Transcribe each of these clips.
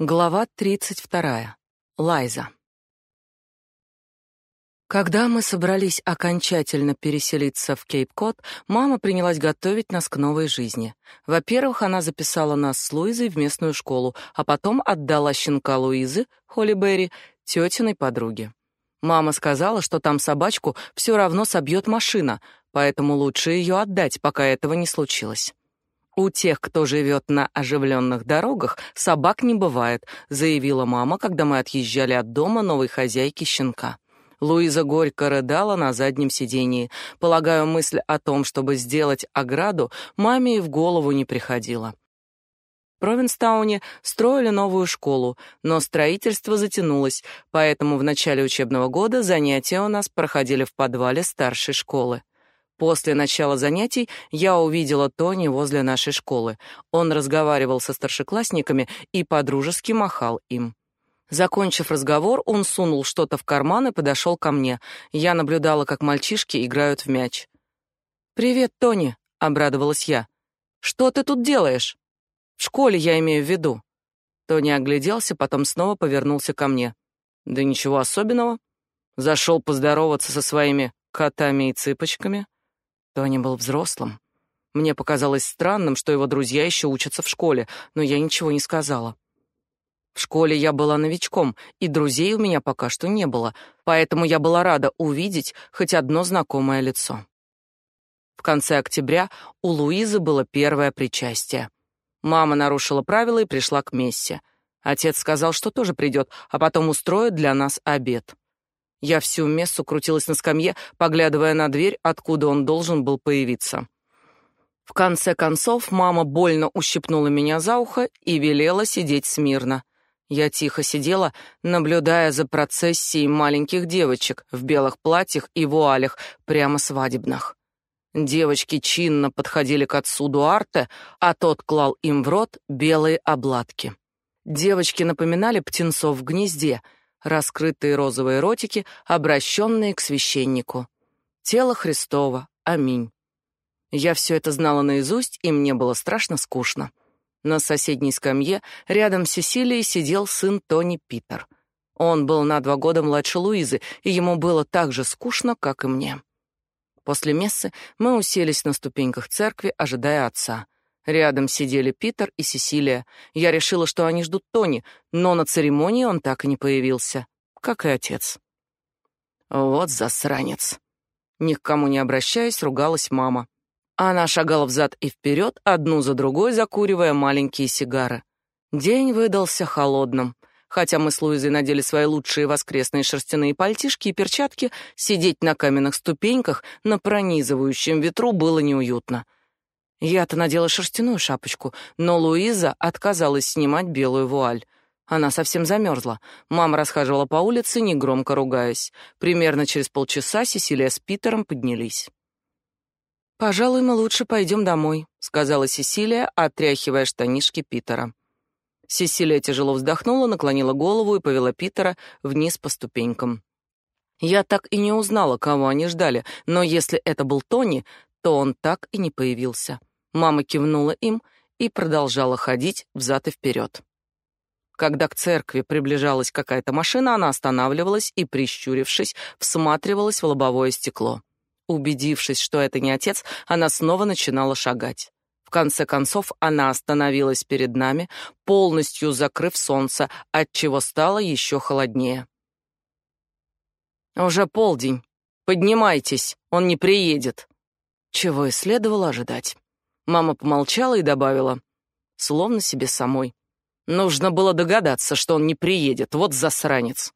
Глава 32. Лайза. Когда мы собрались окончательно переселиться в Кейп-Кот, мама принялась готовить нас к новой жизни. Во-первых, она записала нас с Луизой в местную школу, а потом отдала щенка Луизы, Холли Берри, тетиной подруге. Мама сказала, что там собачку все равно собьет машина, поэтому лучше ее отдать, пока этого не случилось. У тех, кто живет на оживленных дорогах, собак не бывает, заявила мама, когда мы отъезжали от дома новой хозяйки щенка. Луиза горько рыдала на заднем сидении. Полагаю, мысль о том, чтобы сделать ограду, маме и в голову не приходила. В Провинстауне строили новую школу, но строительство затянулось, поэтому в начале учебного года занятия у нас проходили в подвале старшей школы. После начала занятий я увидела Тони возле нашей школы. Он разговаривал со старшеклассниками и подружески махал им. Закончив разговор, он сунул что-то в карман и подошел ко мне. Я наблюдала, как мальчишки играют в мяч. «Привет, Тони», — обрадовалась я. «Что ты тут делаешь?» «В школе я имею в виду». Тони огляделся, потом снова повернулся ко мне. «Да ничего особенного. Зашел поздороваться со своими котами и цыпочками». Тони был взрослым. Мне показалось странным, что его друзья еще учатся в школе, но я ничего не сказала. В школе я была новичком, и друзей у меня пока что не было, поэтому я была рада увидеть хоть одно знакомое лицо. В конце октября у Луизы было первое причастие. Мама нарушила правила и пришла к мессе. Отец сказал, что тоже придет, а потом устроит для нас обед. Я всю мессу крутилась на скамье, поглядывая на дверь, откуда он должен был появиться. В конце концов, мама больно ущипнула меня за ухо и велела сидеть смирно. Я тихо сидела, наблюдая за процессией маленьких девочек в белых платьях и вуалях, прямо свадебных. Девочки чинно подходили к отцу Дуарте, а тот клал им в рот белые обладки. Девочки напоминали птенцов в гнезде — раскрытые розовые ротики, обращенные к священнику. Тело Христово. Аминь. Я все это знала наизусть, и мне было страшно скучно. На соседней скамье рядом с Сесилией сидел сын Тони Питер. Он был на два года младше Луизы, и ему было так же скучно, как и мне. После мессы мы уселись на ступеньках церкви, ожидая отца. Рядом сидели Питер и Сесилия. Я решила, что они ждут Тони, но на церемонии он так и не появился, как и отец. Вот засранец. Ни к кому не обращаясь, ругалась мама. Она шагала взад и вперед, одну за другой закуривая маленькие сигары. День выдался холодным. Хотя мы с Луизой надели свои лучшие воскресные шерстяные пальтишки и перчатки, сидеть на каменных ступеньках на пронизывающем ветру было неуютно. Я-то надела шерстяную шапочку, но Луиза отказалась снимать белую вуаль. Она совсем замерзла. Мама расхаживала по улице, негромко ругаясь. Примерно через полчаса Сесилия с Питером поднялись. «Пожалуй, мы лучше пойдем домой», — сказала Сесилия, отряхивая штанишки Питера. Сесилия тяжело вздохнула, наклонила голову и повела Питера вниз по ступенькам. Я так и не узнала, кого они ждали, но если это был Тони, то он так и не появился. Мама кивнула им и продолжала ходить взад и вперед. Когда к церкви приближалась какая-то машина, она останавливалась и, прищурившись, всматривалась в лобовое стекло. Убедившись, что это не отец, она снова начинала шагать. В конце концов, она остановилась перед нами, полностью закрыв солнце, отчего стало еще холоднее. «Уже полдень. Поднимайтесь, он не приедет», чего и следовало ожидать. Мама помолчала и добавила, словно себе самой. Нужно было догадаться, что он не приедет, вот засранец.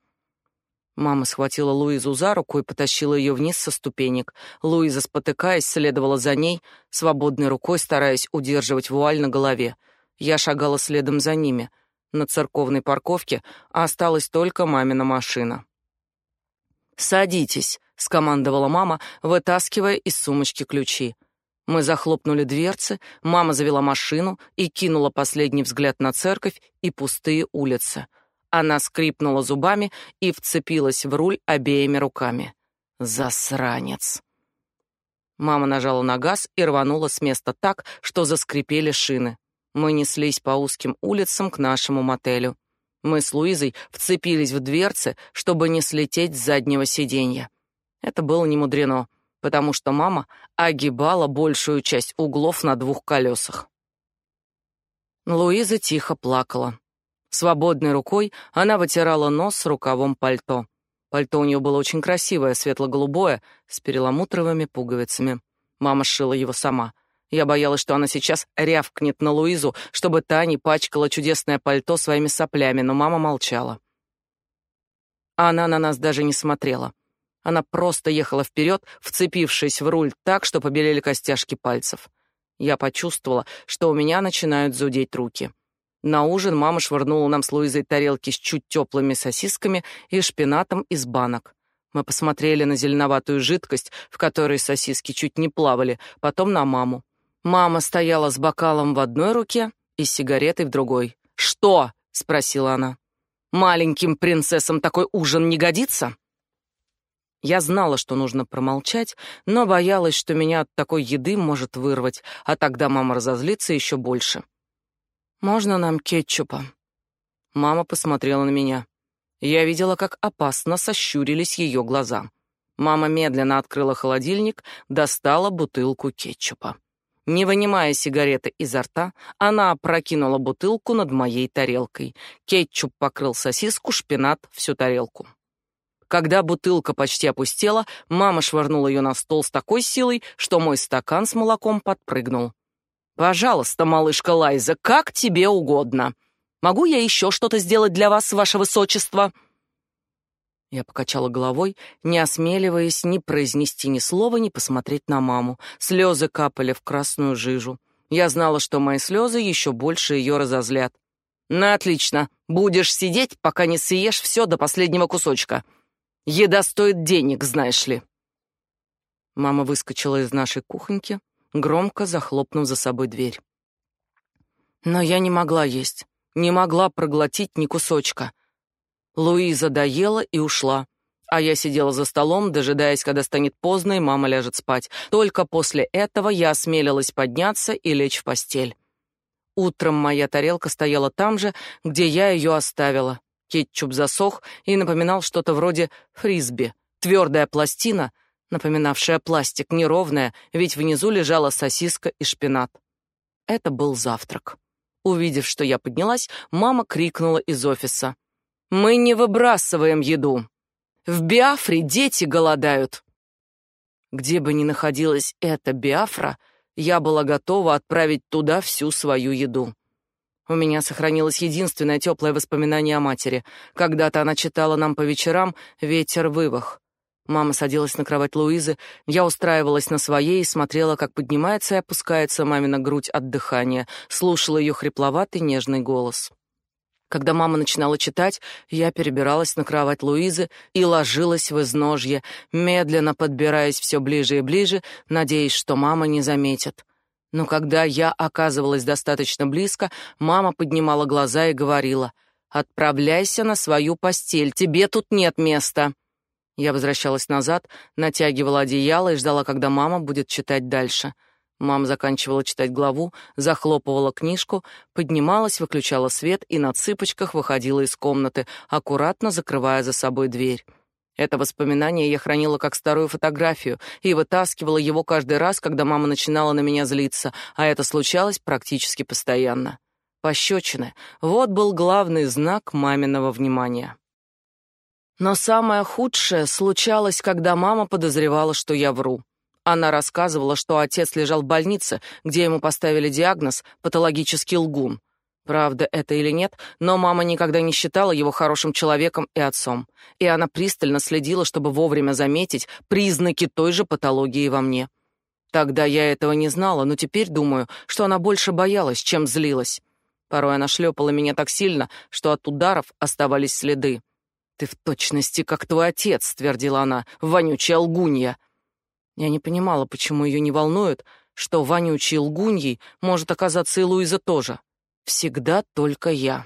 Мама схватила Луизу за руку и потащила ее вниз со ступенек. Луиза, спотыкаясь, следовала за ней, свободной рукой стараясь удерживать вуаль на голове. Я шагала следом за ними. На церковной парковке осталась только мамина машина. «Садитесь», — скомандовала мама, вытаскивая из сумочки ключи. Мы захлопнули дверцы, мама завела машину и кинула последний взгляд на церковь и пустые улицы. Она скрипнула зубами и вцепилась в руль обеими руками. «Засранец!» Мама нажала на газ и рванула с места так, что заскрипели шины. Мы неслись по узким улицам к нашему мотелю. Мы с Луизой вцепились в дверцы, чтобы не слететь с заднего сиденья. Это было немудрено, потому что мама огибала большую часть углов на двух колесах. Луиза тихо плакала. Свободной рукой она вытирала нос рукавом пальто. Пальто у нее было очень красивое, светло-голубое, с перламутровыми пуговицами. Мама сшила его сама. Я боялась, что она сейчас рявкнет на Луизу, чтобы та не пачкала чудесное пальто своими соплями, но мама молчала. Она на нас даже не смотрела. Она просто ехала вперед, вцепившись в руль так, что побелели костяшки пальцев. Я почувствовала, что у меня начинают зудеть руки. На ужин мама швырнула нам с Луизой тарелки с чуть теплыми сосисками и шпинатом из банок. Мы посмотрели на зеленоватую жидкость, в которой сосиски чуть не плавали, потом на маму. Мама стояла с бокалом в одной руке и с сигаретой в другой. «Что?» — спросила она. «Маленьким принцессам такой ужин не годится?» Я знала, что нужно промолчать, но боялась, что меня от такой еды может вырвать, а тогда мама разозлится еще больше. «Можно нам кетчупа?» Мама посмотрела на меня. Я видела, как опасно сощурились ее глаза. Мама медленно открыла холодильник, достала бутылку кетчупа. Не вынимая сигареты изо рта, она опрокинула бутылку над моей тарелкой. Кетчуп покрыл сосиску, шпинат, всю тарелку. Когда бутылка почти опустела, мама швырнула ее на стол с такой силой, что мой стакан с молоком подпрыгнул. «Пожалуйста, малышка Лайза, как тебе угодно. Могу я еще что-то сделать для вас, ваше высочество?» Я покачала головой, не осмеливаясь ни произнести ни слова, ни посмотреть на маму. Слезы капали в красную жижу. Я знала, что мои слезы еще больше ее разозлят. «Ну, отлично. Будешь сидеть, пока не съешь все до последнего кусочка. Еда стоит денег, знаешь ли». Мама выскочила из нашей кухоньки, громко захлопнув за собой дверь. Но я не могла есть, не могла проглотить ни кусочка. Луиза доела и ушла, а я сидела за столом, дожидаясь, когда станет поздно и мама ляжет спать. Только после этого я осмелилась подняться и лечь в постель. Утром моя тарелка стояла там же, где я ее оставила. Кетчуп засох и напоминал что-то вроде фрисби. Твердая пластина — напоминавшая пластик, неровная, ведь внизу лежала сосиска и шпинат. Это был завтрак. Увидев, что я поднялась, мама крикнула из офиса. «Мы не выбрасываем еду. В Биафре дети голодают». Где бы ни находилась эта Биафра, я была готова отправить туда всю свою еду. У меня сохранилось единственное теплое воспоминание о матери. Когда-то она читала нам по вечерам «Ветер вывах». Мама садилась на кровать Луизы, я устраивалась на своей и смотрела, как поднимается и опускается мамина грудь от дыхания, слушала ее хрипловатый нежный голос. Когда мама начинала читать, я перебиралась на кровать Луизы и ложилась в изножье, медленно подбираясь все ближе и ближе, надеясь, что мама не заметит. Но когда я оказывалась достаточно близко, мама поднимала глаза и говорила: "Отправляйся на свою постель, тебе тут нет места". Я возвращалась назад, натягивала одеяло и ждала, когда мама будет читать дальше. Мама заканчивала читать главу, захлопывала книжку, поднималась, выключала свет и на цыпочках выходила из комнаты, аккуратно закрывая за собой дверь. Это воспоминание я хранила как старую фотографию и вытаскивала его каждый раз, когда мама начинала на меня злиться, а это случалось практически постоянно. Пощечины — вот был главный знак маминого внимания. Но самое худшее случалось, когда мама подозревала, что я вру. Она рассказывала, что отец лежал в больнице, где ему поставили диагноз «патологический лгун». Правда это или нет, но мама никогда не считала его хорошим человеком и отцом. И она пристально следила, чтобы вовремя заметить признаки той же патологии во мне. Тогда я этого не знала, но теперь думаю, что она больше боялась, чем злилась. Порой она шлепала меня так сильно, что от ударов оставались следы. «Ты в точности как твой отец», — твердила она, — «вонючая лгунья». Я не понимала, почему ее не волнует, что вонючей лгуньей может оказаться и Луиза тоже. Всегда только я.